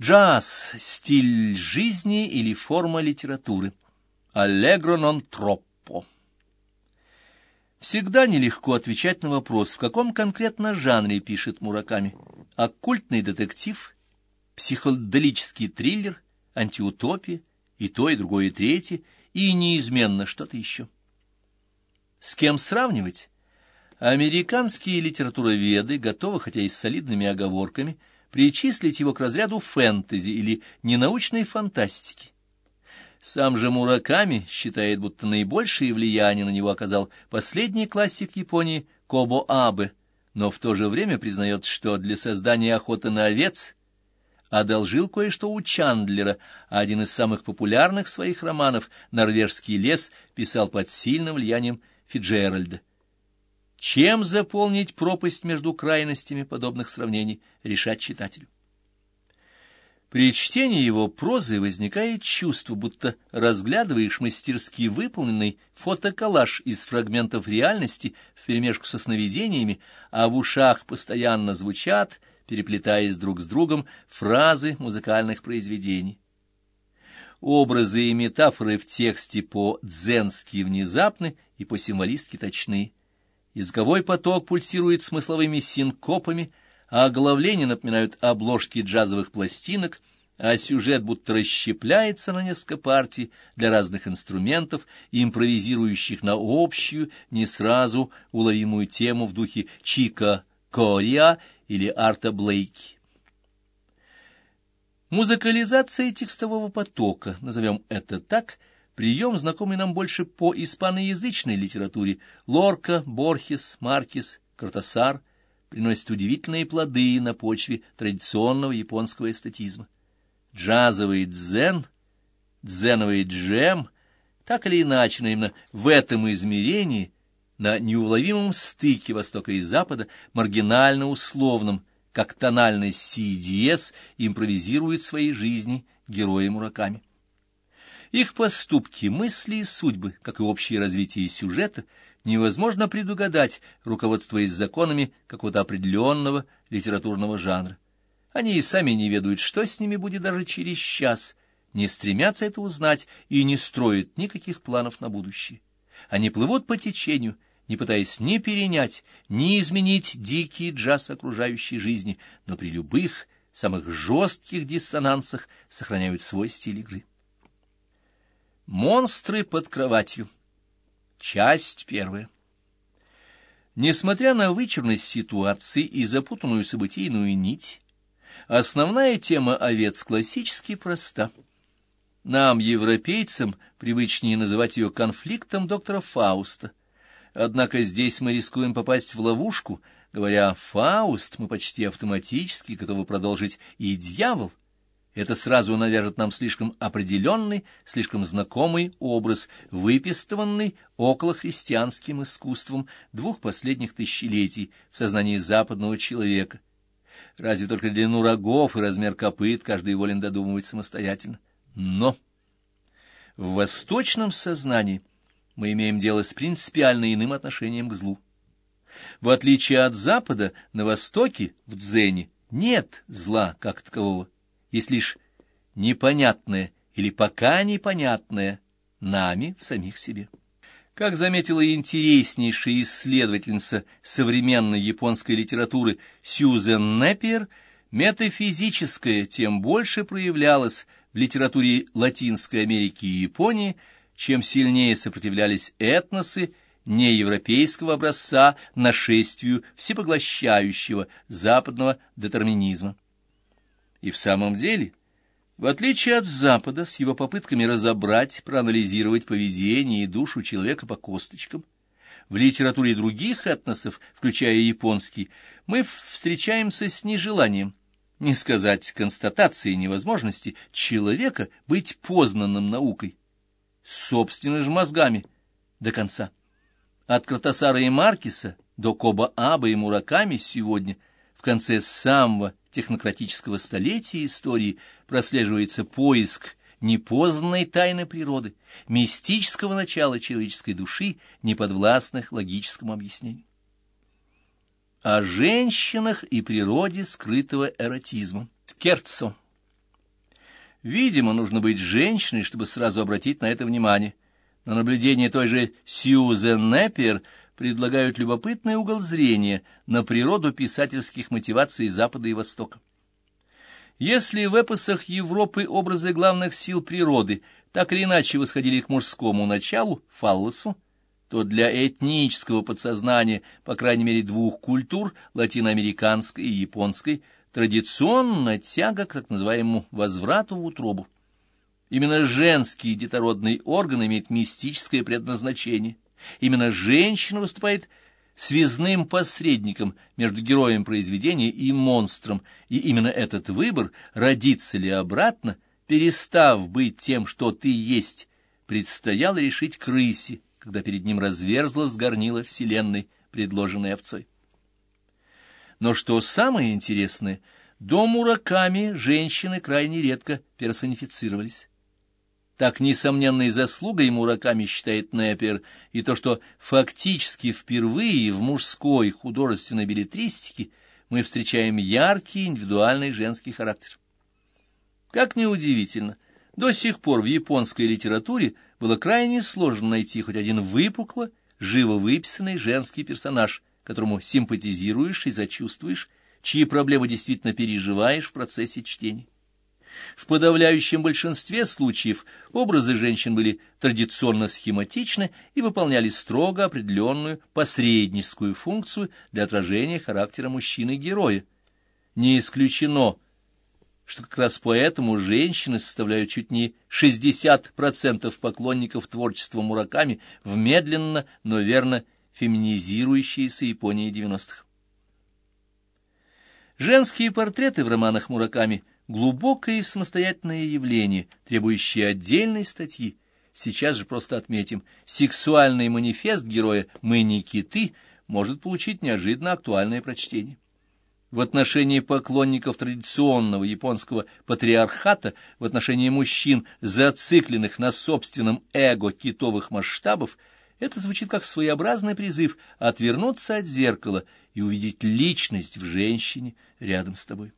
Джаз — стиль жизни или форма литературы. Аллегро нон троппо. Всегда нелегко отвечать на вопрос, в каком конкретно жанре пишет Мураками. Оккультный детектив, психоделический триллер, антиутопия, и то, и другое, и третье, и неизменно что-то еще. С кем сравнивать? Американские литературоведы готовы, хотя и с солидными оговорками, причислить его к разряду фэнтези или ненаучной фантастики. Сам же Мураками считает, будто наибольшее влияние на него оказал последний классик Японии Кобо Абе, но в то же время признает, что для создания охоты на овец одолжил кое-что у Чандлера, а один из самых популярных своих романов «Норвежский лес» писал под сильным влиянием Фиджеральда. Чем заполнить пропасть между крайностями подобных сравнений, решать читателю. При чтении его прозы возникает чувство, будто разглядываешь мастерски выполненный фотоколлаж из фрагментов реальности вперемешку со сновидениями, а в ушах постоянно звучат, переплетаясь друг с другом, фразы музыкальных произведений. Образы и метафоры в тексте по-дзенски внезапны и по-символистски точны. Языковой поток пульсирует смысловыми синкопами, а оглавления напоминают обложки джазовых пластинок, а сюжет будто расщепляется на несколько партий для разных инструментов, импровизирующих на общую, не сразу уловимую тему в духе Чика Кориа или Арта Блейки. Музыкализация текстового потока, назовем это так, Прием, знакомый нам больше по испаноязычной литературе, Лорка, Борхес, Маркес, Картасар, приносит удивительные плоды на почве традиционного японского эстетизма. Джазовый дзен, дзеновый джем, так или иначе, но именно в этом измерении, на неуловимом стыке Востока и Запада, маргинально условном, как тональность си-диез, импровизирует своей жизни герои Мураками. Их поступки, мысли и судьбы, как и общее развитие сюжета, невозможно предугадать, руководствуясь законами какого-то определенного литературного жанра. Они и сами не ведают, что с ними будет даже через час, не стремятся это узнать и не строят никаких планов на будущее. Они плывут по течению, не пытаясь ни перенять, ни изменить дикий джаз окружающей жизни, но при любых, самых жестких диссонансах сохраняют свой стиль игры. Монстры под кроватью. Часть первая. Несмотря на вычурность ситуации и запутанную событийную нить, основная тема овец классически проста. Нам, европейцам, привычнее называть ее конфликтом доктора Фауста. Однако здесь мы рискуем попасть в ловушку. Говоря «Фауст», мы почти автоматически готовы продолжить «и дьявол». Это сразу навяжет нам слишком определенный, слишком знакомый образ, выпистыванный околохристианским искусством двух последних тысячелетий в сознании западного человека. Разве только длину рогов и размер копыт каждый волен додумывать самостоятельно. Но в восточном сознании мы имеем дело с принципиально иным отношением к злу. В отличие от Запада, на Востоке, в дзене, нет зла как такового есть лишь непонятное или пока непонятное нами в самих себе. Как заметила интереснейшая исследовательница современной японской литературы Сьюзен Неппер, метафизическое тем больше проявлялось в литературе Латинской Америки и Японии, чем сильнее сопротивлялись этносы неевропейского образца нашествию всепоглощающего западного детерминизма. И в самом деле, в отличие от Запада, с его попытками разобрать, проанализировать поведение и душу человека по косточкам, в литературе других этносов, включая японский, мы встречаемся с нежеланием, не сказать констатацией невозможности, человека быть познанным наукой, собственно же мозгами, до конца. От Кратасара и Маркиса до Коба Аба и Мураками сегодня, конце самого технократического столетия истории прослеживается поиск непознанной тайны природы, мистического начала человеческой души, неподвластных логическому объяснению. О женщинах и природе скрытого эротизма. Керцо. Видимо, нужно быть женщиной, чтобы сразу обратить на это внимание. Но наблюдение той же Сьюзен Неппер предлагают любопытный угол зрения на природу писательских мотиваций Запада и Востока. Если в эпосах Европы образы главных сил природы так или иначе восходили к мужскому началу, фаллосу, то для этнического подсознания, по крайней мере, двух культур, латиноамериканской и японской, традиционно тяга к так называемому возврату в утробу. Именно женский детородный орган имеет мистическое предназначение. Именно женщина выступает связным посредником между героем произведения и монстром, и именно этот выбор, родиться ли обратно, перестав быть тем, что ты есть, предстояло решить крысе, когда перед ним разверзлась горнила вселенной, предложенной овцой. Но что самое интересное, до Мураками женщины крайне редко персонифицировались. Так несомненной заслугой Мураками считает Неппер и то, что фактически впервые в мужской художественной билетристике мы встречаем яркий индивидуальный женский характер. Как неудивительно, до сих пор в японской литературе было крайне сложно найти хоть один выпукло, живо выписанный женский персонаж, которому симпатизируешь и зачувствуешь, чьи проблемы действительно переживаешь в процессе чтения. В подавляющем большинстве случаев образы женщин были традиционно схематичны и выполняли строго определенную посредническую функцию для отражения характера мужчины-героя. Не исключено, что как раз поэтому женщины составляют чуть не 60% поклонников творчества Мураками в медленно, но верно феминизирующейся Японии 90-х. Женские портреты в романах Мураками – глубокое и самостоятельное явление, требующее отдельной статьи. Сейчас же просто отметим, сексуальный манифест героя «Мы не киты» может получить неожиданно актуальное прочтение. В отношении поклонников традиционного японского патриархата, в отношении мужчин, зацикленных на собственном эго китовых масштабов, это звучит как своеобразный призыв отвернуться от зеркала и увидеть личность в женщине рядом с тобой.